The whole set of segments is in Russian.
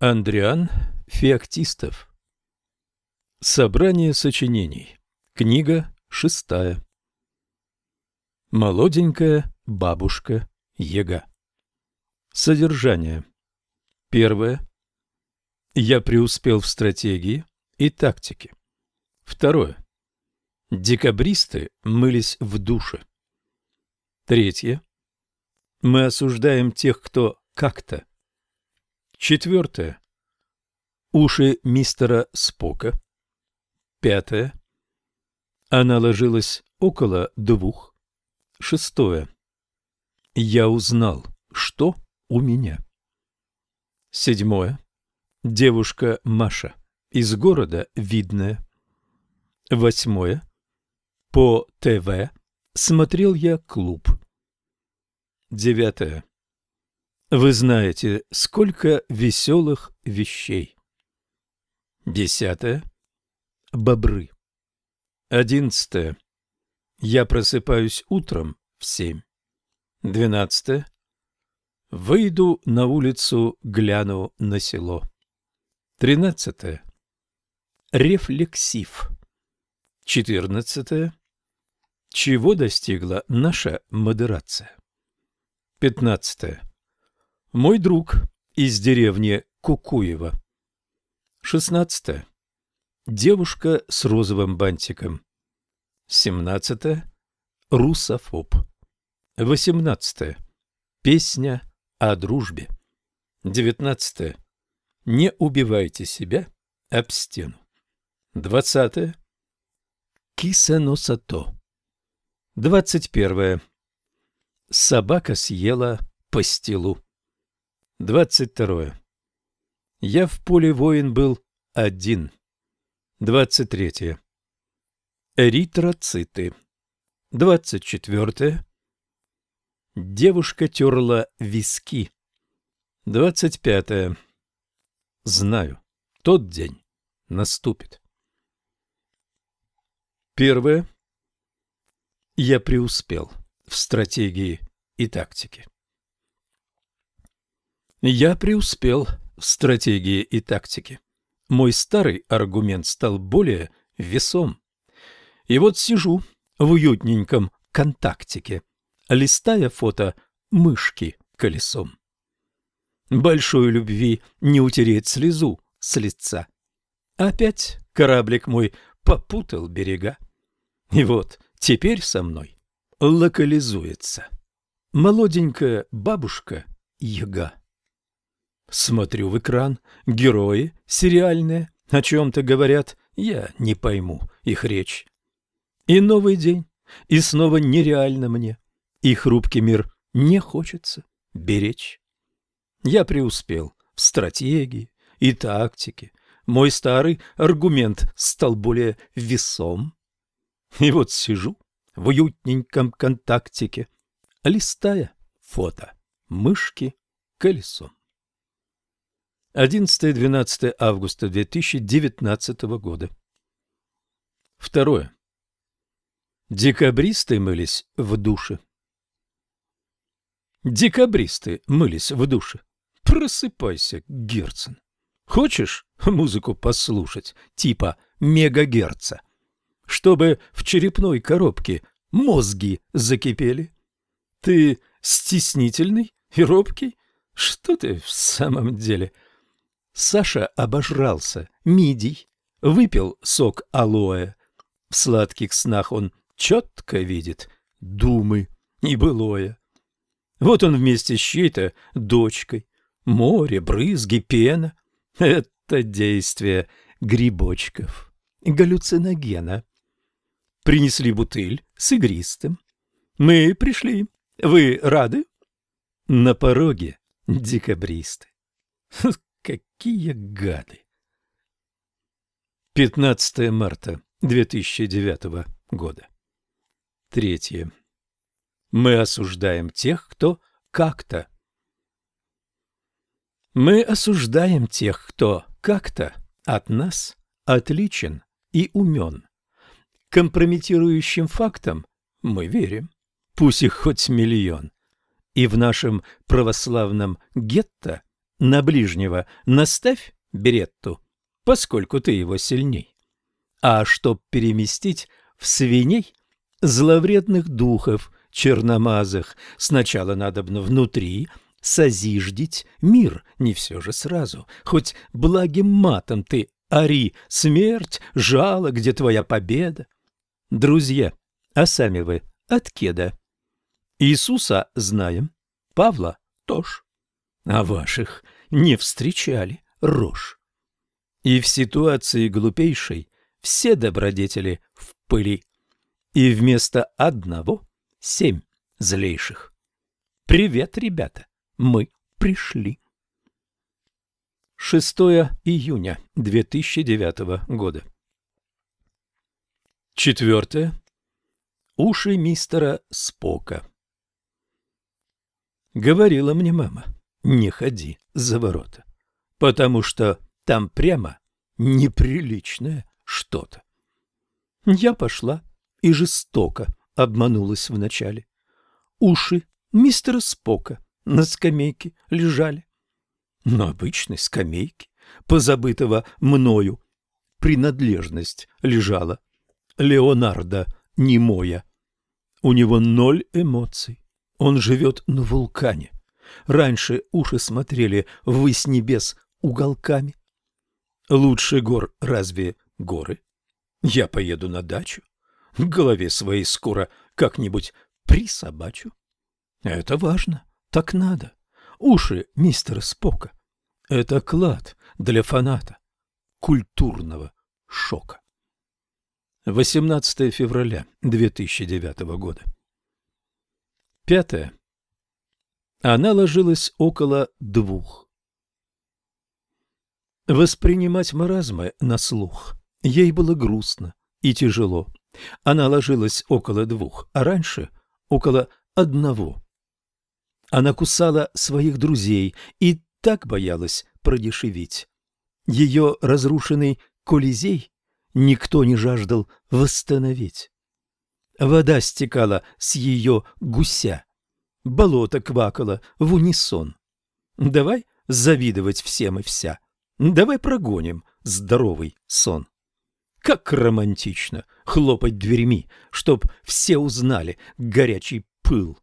Андриан Феоктистов Собрание сочинений Книга шестая Молоденькая бабушка Ега Содержание Первое. Я преуспел в стратегии и тактике. Второе. Декабристы мылись в душе. Третье. Мы осуждаем тех, кто как-то. Четвертое. Уши мистера Спока. Пятое. Она ложилась около двух. Шестое. Я узнал, что у меня. Седьмое. Девушка Маша. Из города Видное. Восьмое. По ТВ смотрел я клуб. Девятое. Вы знаете, сколько веселых вещей. Десятое. Бобры. Одиннадцатое. Я просыпаюсь утром в семь. Двенадцатое. Выйду на улицу, гляну на село. Тринадцатое. Рефлексив. Четырнадцатое. Чего достигла наша модерация? Пятнадцатое. Мой друг из деревни Кукуева. Шестнадцатое. Девушка с розовым бантиком. Семнадцатое. Русофоб. Восемнадцатое. Песня о дружбе. Девятнадцатое. Не убивайте себя об стену. Двадцатое. Кисаносато. Двадцать первое. Собака съела пастилу. Двадцать второе. Я в поле воин был один. Двадцать третье. Эритроциты. Двадцать четвертое. Девушка терла виски. Двадцать пятое. Знаю, тот день наступит. Первое. Я преуспел в стратегии и тактике. Я преуспел в стратегии и тактике. Мой старый аргумент стал более весом. И вот сижу в уютненьком контактике, листая фото мышки колесом. Большой любви не утереть слезу с лица. Опять кораблик мой попутал берега. И вот теперь со мной локализуется молоденькая бабушка Яга. Смотрю в экран, герои сериальные о чем-то говорят, я не пойму их речь. И новый день, и снова нереально мне, и хрупкий мир не хочется беречь. Я преуспел в стратегии и тактике, мой старый аргумент стал более весом. И вот сижу в уютненьком контактике, листая фото мышки колесом. 11-12 августа 2019 года. Второе. Декабристы мылись в душе. Декабристы мылись в душе. Просыпайся, Герцен. Хочешь музыку послушать, типа мегагерца? Чтобы в черепной коробке мозги закипели? Ты стеснительный и робкий? Что ты в самом деле? — Саша обожрался мидий, выпил сок алоэ. В сладких снах он четко видит думы и былое. Вот он вместе с чьей-то дочкой. Море, брызги, пена — это действие грибочков, галлюциногена. Принесли бутыль с игристым. Мы пришли. Вы рады? На пороге декабристы. Какие гады! 15 марта 2009 года. Третье. Мы осуждаем тех, кто как-то. Мы осуждаем тех, кто как-то от нас отличен и умен. Компрометирующим фактам мы верим, пусть их хоть миллион. И в нашем православном гетто на ближнего наставь беретту, поскольку ты его сильней. А чтоб переместить в свиней зловредных духов черномазых, сначала надобно внутри созиждить мир, не все же сразу, хоть благим матом ты ори, смерть, жало, где твоя победа. Друзья, а сами вы от кеда? Иисуса знаем, Павла тоже, а ваших не встречали рожь. И в ситуации глупейшей все добродетели в пыли, и вместо одного семь злейших. Привет, ребята, мы пришли. 6 июня 2009 года. Четвертое. Уши мистера Спока. Говорила мне мама, не ходи за ворота, потому что там прямо неприличное что-то. Я пошла и жестоко обманулась вначале. Уши мистера Спока на скамейке лежали. На обычной скамейке, позабытого мною, принадлежность лежала. Леонардо немоя. У него ноль эмоций. Он живет на вулкане. Раньше уши смотрели ввысь небес уголками. Лучше гор разве горы? Я поеду на дачу, к голове своей скоро как-нибудь присобачу. Это важно, так надо. Уши мистера Спока — это клад для фаната культурного шока. 18 февраля 2009 года. Пятое. Она ложилась около двух. Воспринимать маразмы на слух ей было грустно и тяжело. Она ложилась около двух, а раньше около одного. Она кусала своих друзей и так боялась продешевить. Ее разрушенный колизей никто не жаждал восстановить. Вода стекала с ее гуся, болото квакало в унисон. Давай завидовать всем и вся, давай прогоним здоровый сон. Как романтично хлопать дверьми, чтоб все узнали горячий пыл.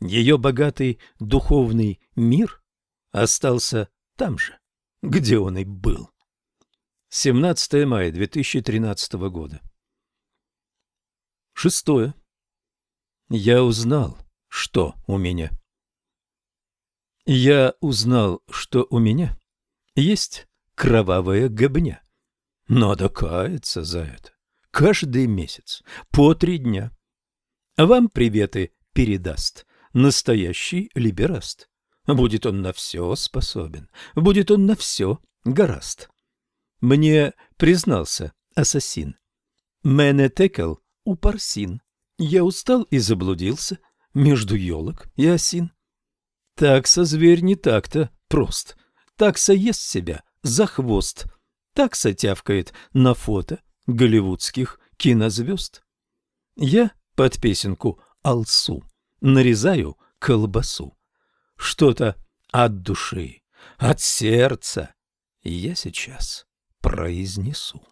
Ее богатый духовный мир остался там же, где он и был. 17 мая 2013 года. Шестое. Я узнал, что у меня. Я узнал, что у меня есть кровавая гобня. Надо каяться за это. Каждый месяц, по три дня. Вам приветы передаст настоящий либераст. Будет он на все способен, будет он на все гораст. Мне признался ассасин. Мене текел у парсин. Я устал и заблудился между елок и осин. Такса зверь не так-то прост. Такса ест себя за хвост — так сотявкает на фото голливудских кинозвезд. Я под песенку «Алсу» нарезаю колбасу. Что-то от души, от сердца я сейчас произнесу.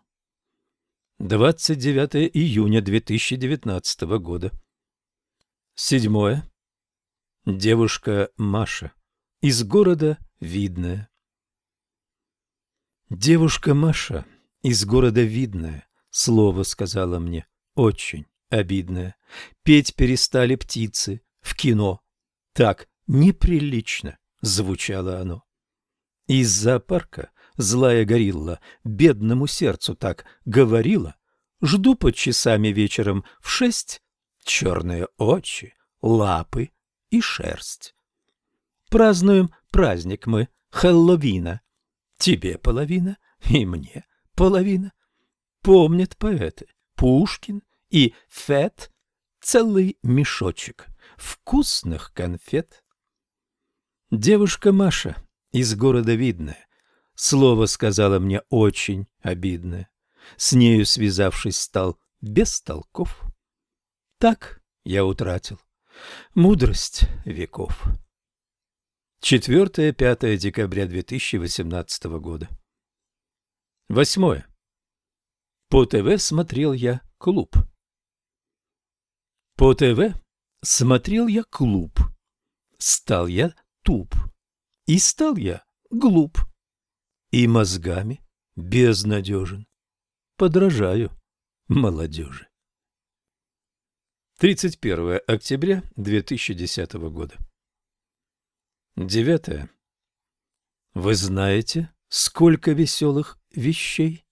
29 июня 2019 года. Седьмое. Девушка Маша из города Видное. Девушка Маша из города Видное слово сказала мне очень обидное. Петь перестали птицы в кино. Так неприлично звучало оно. Из зоопарка злая горилла бедному сердцу так говорила. Жду под часами вечером в шесть черные очи, лапы и шерсть. Празднуем праздник мы Хэллоуина. Тебе половина и мне половина. Помнят поэты Пушкин и Фет целый мешочек вкусных конфет. Девушка Маша из города Видное слово сказала мне очень обидное. С нею связавшись стал без толков. Так я утратил мудрость веков. 4-5 декабря 2018 года. Восьмое. По ТВ смотрел я клуб. По ТВ смотрел я клуб. Стал я туп. И стал я глуп. И мозгами безнадежен. Подражаю молодежи. 31 октября 2010 года. Девятое. Вы знаете, сколько веселых вещей?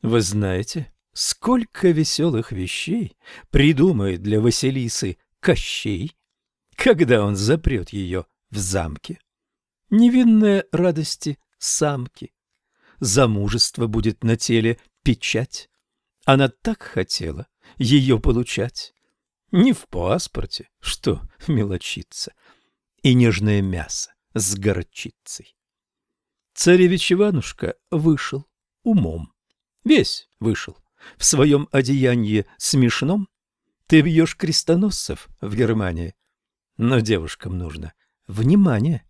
Вы знаете, сколько веселых вещей придумает для Василисы Кощей, когда он запрет ее в замке? Невинная радости самки. Замужество будет на теле печать. Она так хотела, ее получать. Не в паспорте, что мелочиться, и нежное мясо с горчицей. Царевич Иванушка вышел умом, весь вышел, в своем одеянии смешном. Ты бьешь крестоносцев в Германии, но девушкам нужно внимание.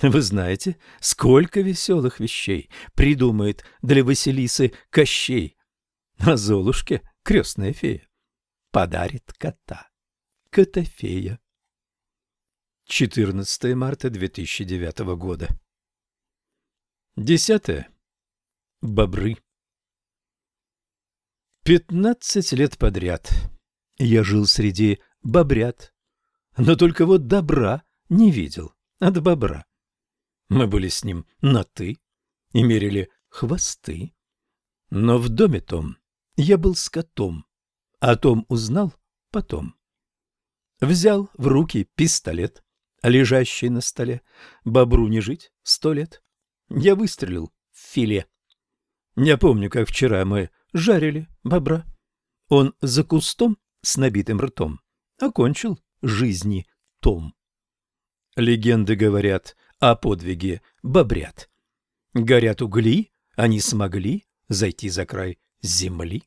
Вы знаете, сколько веселых вещей придумает для Василисы Кощей, а Золушке крестная фея, подарит кота. Котофея. 14 марта 2009 года. 10. Бобры. Пятнадцать лет подряд я жил среди бобрят, но только вот добра не видел от бобра. Мы были с ним на «ты» и мерили хвосты. Но в доме том я был с котом, о том узнал потом. Взял в руки пистолет, лежащий на столе. Бобру не жить сто лет. Я выстрелил в филе. Я помню, как вчера мы жарили бобра. Он за кустом с набитым ртом окончил жизни том. Легенды говорят о подвиге бобрят. Горят угли, они смогли зайти за край земли.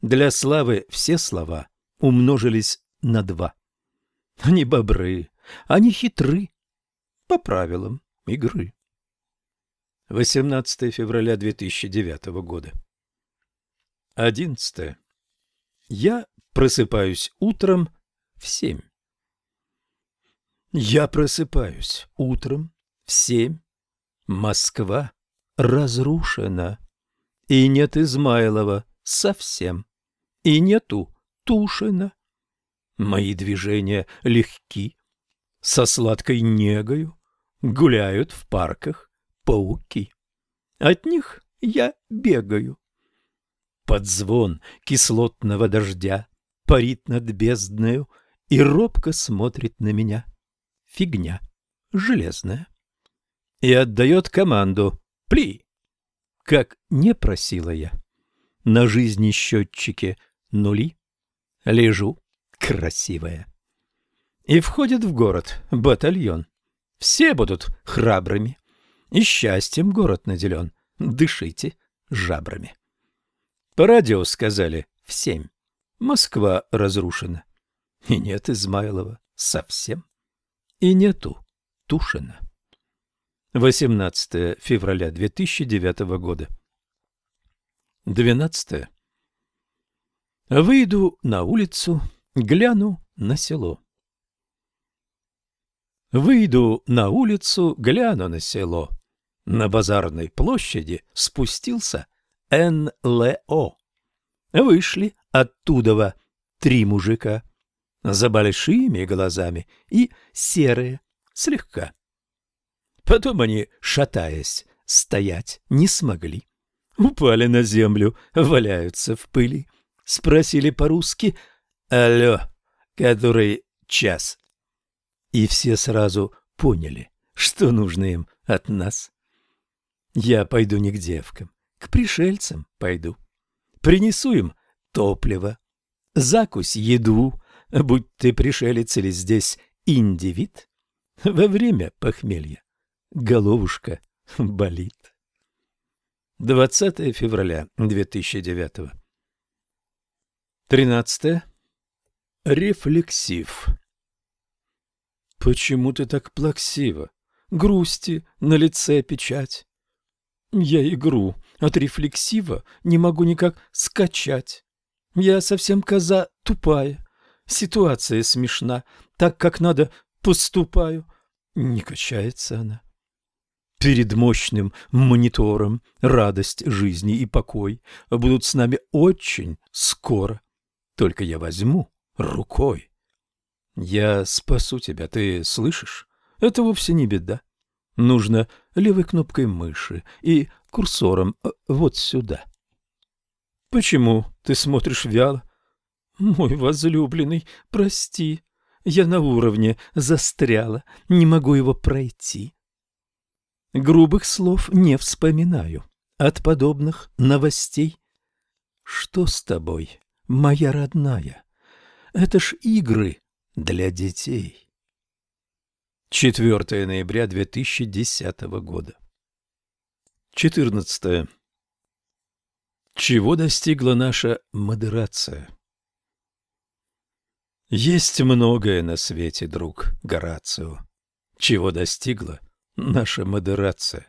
Для славы все слова умножились на два. Они бобры, они хитры, по правилам игры. 18 февраля 2009 года. 11. Я просыпаюсь утром в семь. Я просыпаюсь утром в семь. Москва разрушена. И нет Измайлова совсем, и нету Тушина. Мои движения легки, со сладкой негою гуляют в парках пауки. От них я бегаю. Под звон кислотного дождя парит над бездною и робко смотрит на меня. Фигня железная. И отдает команду «Пли!» Как не просила я. На жизни счетчике нули. Лежу, красивая. И входит в город батальон. Все будут храбрыми. И счастьем город наделен. Дышите жабрами. По радио сказали в семь. Москва разрушена. И нет Измайлова совсем. И нету Тушина. 18 февраля 2009 года. 12. Выйду на улицу, гляну на село. Выйду на улицу, гляну на село. На базарной площади спустился НЛО. Вышли оттуда три мужика за большими глазами и серые слегка. Потом они, шатаясь, стоять не смогли. Упали на землю, валяются в пыли. Спросили по-русски «Алло, который час?» И все сразу поняли, что нужно им от нас. Я пойду не к девкам, к пришельцам пойду. Принесу им топливо, закусь, еду, будь ты пришелец или здесь индивид, во время похмелья головушка болит. 20 февраля 2009 13. Рефлексив Почему ты так плаксива? Грусти, на лице печать. Я игру от рефлексива не могу никак скачать. Я совсем коза тупая. Ситуация смешна. Так, как надо, поступаю. Не качается она. Перед мощным монитором радость жизни и покой будут с нами очень скоро. Только я возьму рукой. Я спасу тебя, ты слышишь? Это вовсе не беда. Нужно левой кнопкой мыши и курсором э, вот сюда. Почему ты смотришь вяло? Мой возлюбленный, прости, я на уровне застряла, не могу его пройти. Грубых слов не вспоминаю от подобных новостей. Что с тобой, моя родная? Это ж игры для детей. 4 ноября 2010 года. 14. Чего достигла наша модерация? Есть многое на свете, друг Горацио. Чего достигла наша модерация?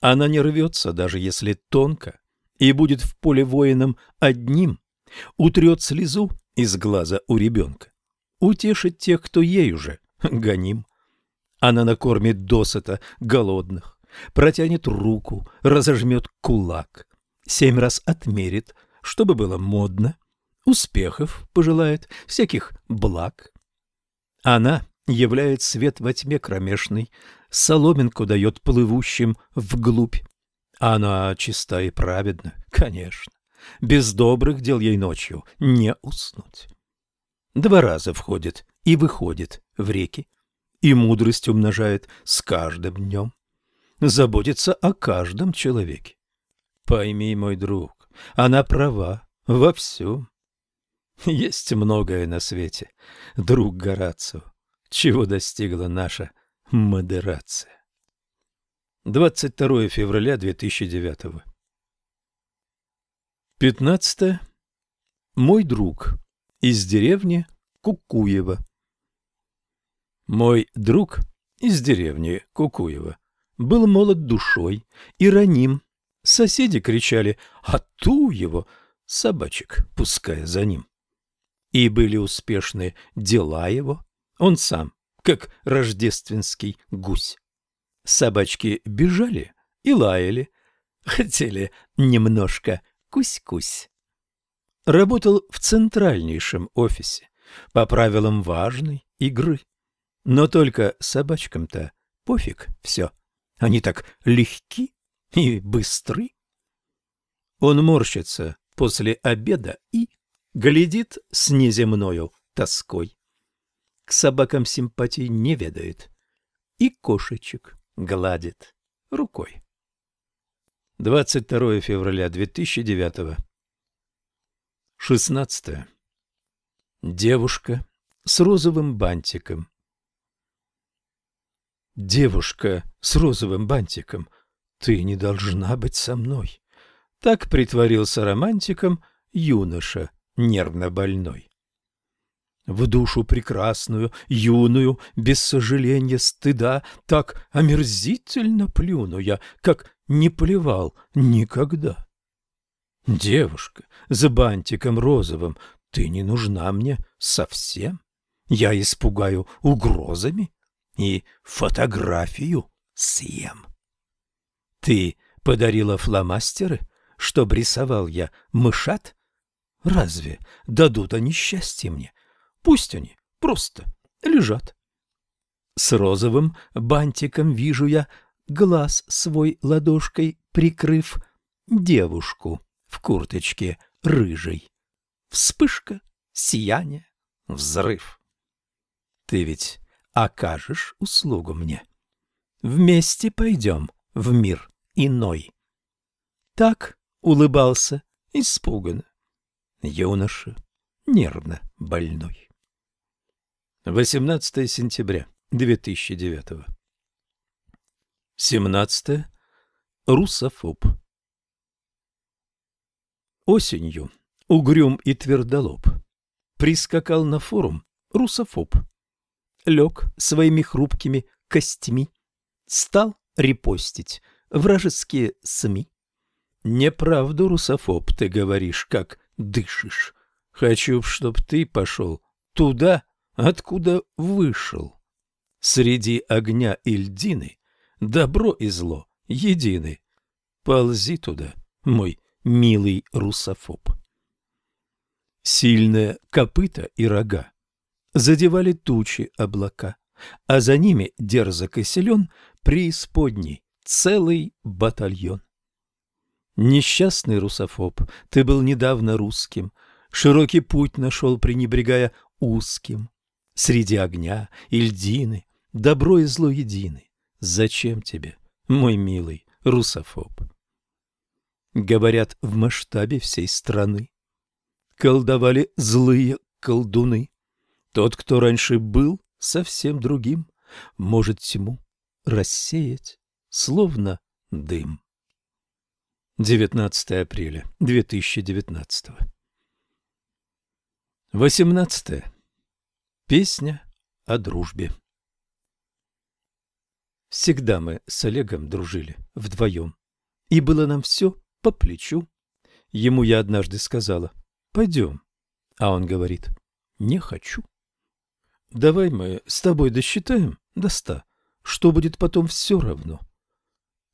Она не рвется, даже если тонко, и будет в поле воином одним, утрет слезу из глаза у ребенка, утешит тех, кто ей уже гоним. Она накормит досыта голодных, протянет руку, разожмет кулак, семь раз отмерит, чтобы было модно, успехов пожелает, всяких благ. Она являет свет во тьме кромешной, соломинку дает плывущим вглубь. Она чиста и праведна, конечно. Без добрых дел ей ночью не уснуть. Два раза входит и выходит в реки, и мудрость умножает с каждым днем. Заботится о каждом человеке. Пойми, мой друг, она права во всем. Есть многое на свете, друг Горацио, чего достигла наша модерация. 22 февраля 2009 15. Мой друг из деревни Кукуева. Мой друг из деревни Кукуева был молод душой и раним. Соседи кричали «А ту его!» собачек, пуская за ним и были успешны дела его, он сам, как рождественский гусь. Собачки бежали и лаяли, хотели немножко кусь-кусь. Работал в центральнейшем офисе по правилам важной игры. Но только собачкам-то пофиг все. Они так легки и быстры. Он морщится после обеда и глядит с неземною тоской. К собакам симпатии не ведает и кошечек гладит рукой. 22 февраля 2009 16. Девушка с розовым бантиком. Девушка с розовым бантиком, ты не должна быть со мной. Так притворился романтиком юноша нервно больной. В душу прекрасную, юную, без сожаления, стыда, так омерзительно плюну я, как не плевал никогда. Девушка с бантиком розовым, ты не нужна мне совсем. Я испугаю угрозами и фотографию съем. Ты подарила фломастеры, чтоб рисовал я мышат Разве дадут они счастье мне? Пусть они просто лежат. С розовым бантиком вижу я, глаз свой ладошкой прикрыв, девушку в курточке рыжей. Вспышка, сияние, взрыв. Ты ведь окажешь услугу мне. Вместе пойдем в мир иной. Так улыбался испуганно юноша, нервно больной. 18 сентября 2009 17. Русофоб Осенью угрюм и твердолоб прискакал на форум русофоб. лег своими хрупкими костьми, стал репостить вражеские СМИ. Неправду, русофоб, ты говоришь, как дышишь. Хочу, чтоб ты пошел туда, откуда вышел. Среди огня и льдины добро и зло едины. Ползи туда, мой милый русофоб. Сильные копыта и рога задевали тучи облака, а за ними дерзок и силен преисподней целый батальон. Несчастный русофоб, ты был недавно русским, широкий путь нашел, пренебрегая узким. Среди огня и льдины добро и зло едины. Зачем тебе, мой милый русофоб? Говорят, в масштабе всей страны колдовали злые колдуны. Тот, кто раньше был совсем другим, может тьму рассеять, словно дым. 19 апреля 2019 18. Песня о дружбе. Всегда мы с Олегом дружили вдвоем, и было нам все по плечу. Ему я однажды сказала «Пойдем», а он говорит «Не хочу». Давай мы с тобой досчитаем до ста, что будет потом все равно.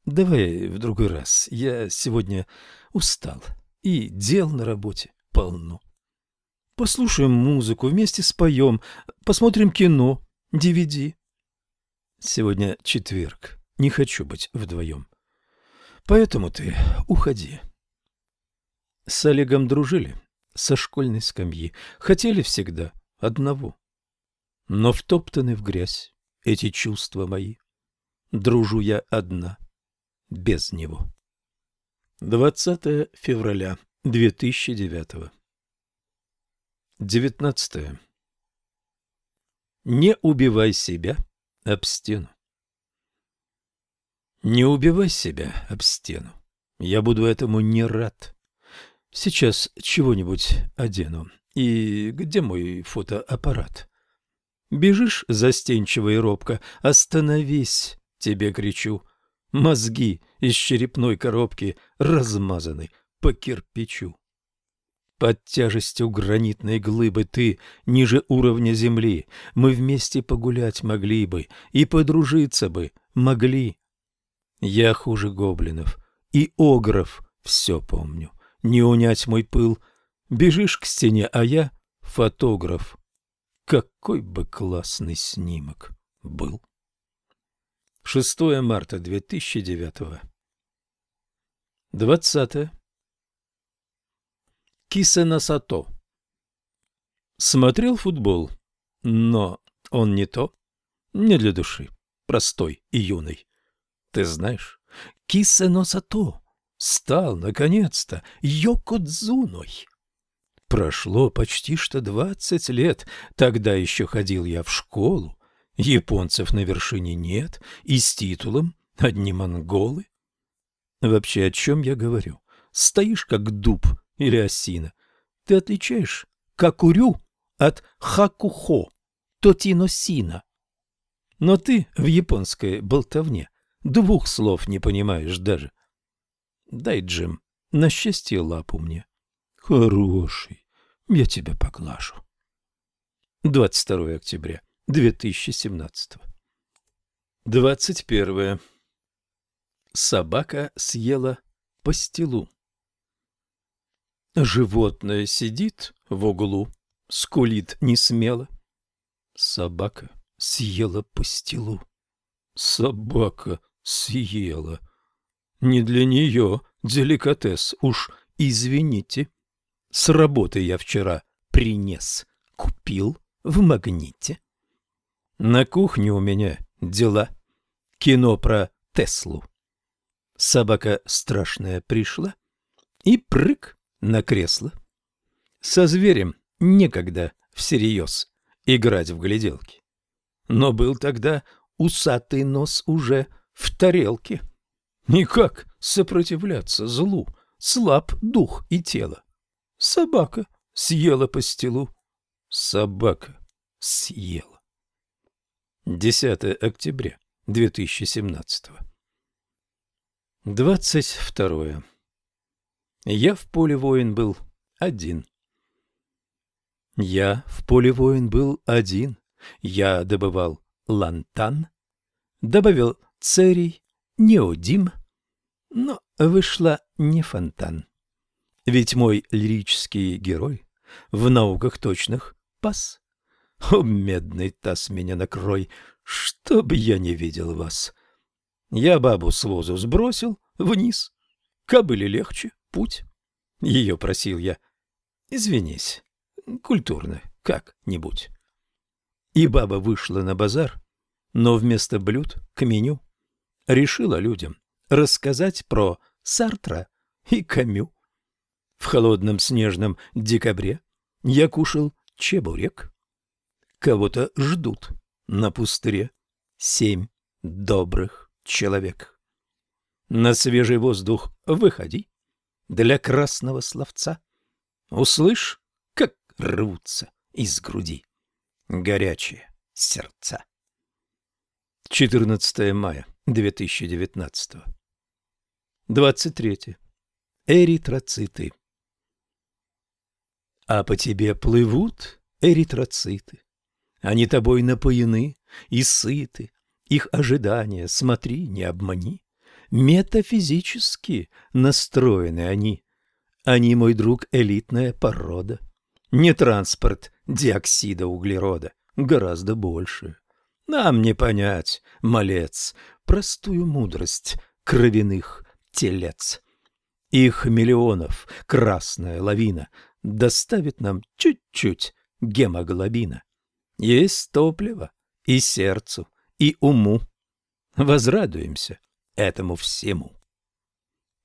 Давай в другой раз. Я сегодня устал. И дел на работе полно. Послушаем музыку, вместе споем, посмотрим кино, DVD. Сегодня четверг. Не хочу быть вдвоем. Поэтому ты уходи. С Олегом дружили со школьной скамьи. Хотели всегда одного. Но втоптаны в грязь эти чувства мои. Дружу я одна без него. 20 февраля 2009 19. Не убивай себя об стену. Не убивай себя об стену. Я буду этому не рад. Сейчас чего-нибудь одену. И где мой фотоаппарат? Бежишь застенчиво и робко. Остановись, тебе кричу. Мозги из черепной коробки размазаны по кирпичу. Под тяжестью гранитной глыбы ты ниже уровня земли. Мы вместе погулять могли бы и подружиться бы могли. Я хуже гоблинов и огров все помню. Не унять мой пыл. Бежишь к стене, а я фотограф. Какой бы классный снимок был. 6 марта 2009. 20. Кисена Сато. Смотрел футбол, но он не то, не для души, простой и юный. Ты знаешь, Кисено Сато стал, наконец-то, Йокодзуной. Прошло почти что двадцать лет, тогда еще ходил я в школу, Японцев на вершине нет, и с титулом одни монголы. Вообще, о чем я говорю? Стоишь как дуб или осина. Ты отличаешь какурю от хакухо, тотиносина. Но ты в японской болтовне двух слов не понимаешь даже. Дай, Джим, на счастье лапу мне. Хороший, я тебя поглажу. 22 октября. 2017. 21. Собака съела пастилу. Животное сидит в углу, скулит несмело. Собака съела пастилу. Собака съела. Не для нее деликатес, уж извините. С работы я вчера принес, купил в магните. На кухне у меня дела. Кино про Теслу. Собака страшная пришла и прыг на кресло. Со зверем некогда всерьез играть в гляделки. Но был тогда усатый нос уже в тарелке. Никак сопротивляться злу, слаб дух и тело. Собака съела по стелу. Собака съела. 10 октября 2017. 22. Я в поле воин был один. Я в поле воин был один. Я добывал лантан, добавил церий, неодим, но вышла не фонтан. Ведь мой лирический герой в науках точных пас. О, медный таз меня накрой, чтоб я не видел вас. Я бабу с возу сбросил вниз, кобыли легче путь. Ее просил я, извинись, культурно, как-нибудь. И баба вышла на базар, но вместо блюд к меню решила людям рассказать про Сартра и Камю. В холодном снежном декабре я кушал чебурек. Кого-то ждут на пустыре семь добрых человек. На свежий воздух выходи для красного словца. Услышь, как рвутся из груди горячие сердца. 14 мая 2019 23. Эритроциты А по тебе плывут эритроциты. Они тобой напоены и сыты. Их ожидания, смотри, не обмани. Метафизически настроены они. Они, мой друг, элитная порода. Не транспорт диоксида углерода, гораздо больше. Нам не понять, малец, простую мудрость кровяных телец. Их миллионов красная лавина доставит нам чуть-чуть гемоглобина. Есть топливо и сердцу, и уму. Возрадуемся этому всему.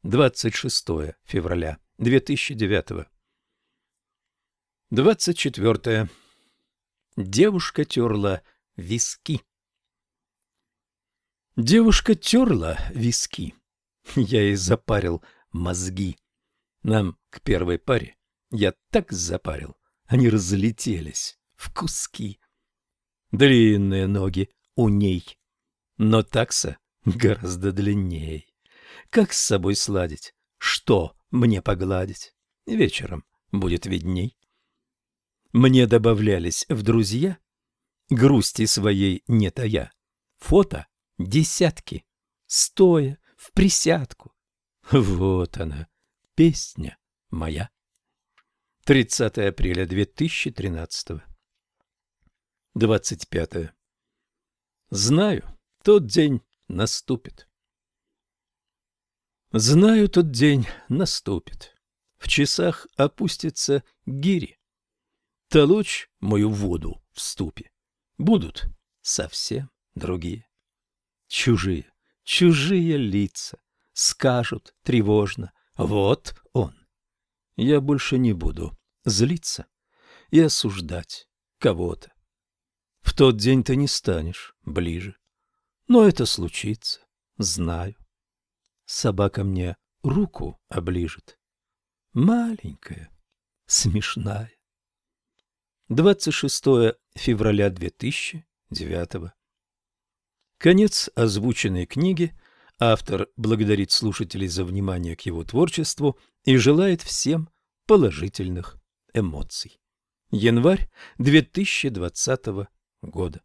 26 февраля 2009 24. Девушка терла виски. Девушка терла виски. Я ей запарил мозги. Нам к первой паре я так запарил, они разлетелись в куски. Длинные ноги у ней, но такса гораздо длиннее. Как с собой сладить? Что мне погладить? Вечером будет видней. Мне добавлялись в друзья грусти своей не тая. Фото десятки, стоя в присядку. Вот она, песня моя. 30 апреля 2013 25. Знаю, тот день наступит. Знаю, тот день наступит. В часах опустится гири. Толочь мою воду в ступе будут совсем другие. Чужие, чужие лица скажут тревожно «Вот он». Я больше не буду злиться и осуждать кого-то. В тот день ты не станешь ближе. Но это случится, знаю. Собака мне руку оближет. Маленькая, смешная. 26 февраля 2009 Конец озвученной книги. Автор благодарит слушателей за внимание к его творчеству и желает всем положительных эмоций. Январь 2020 года.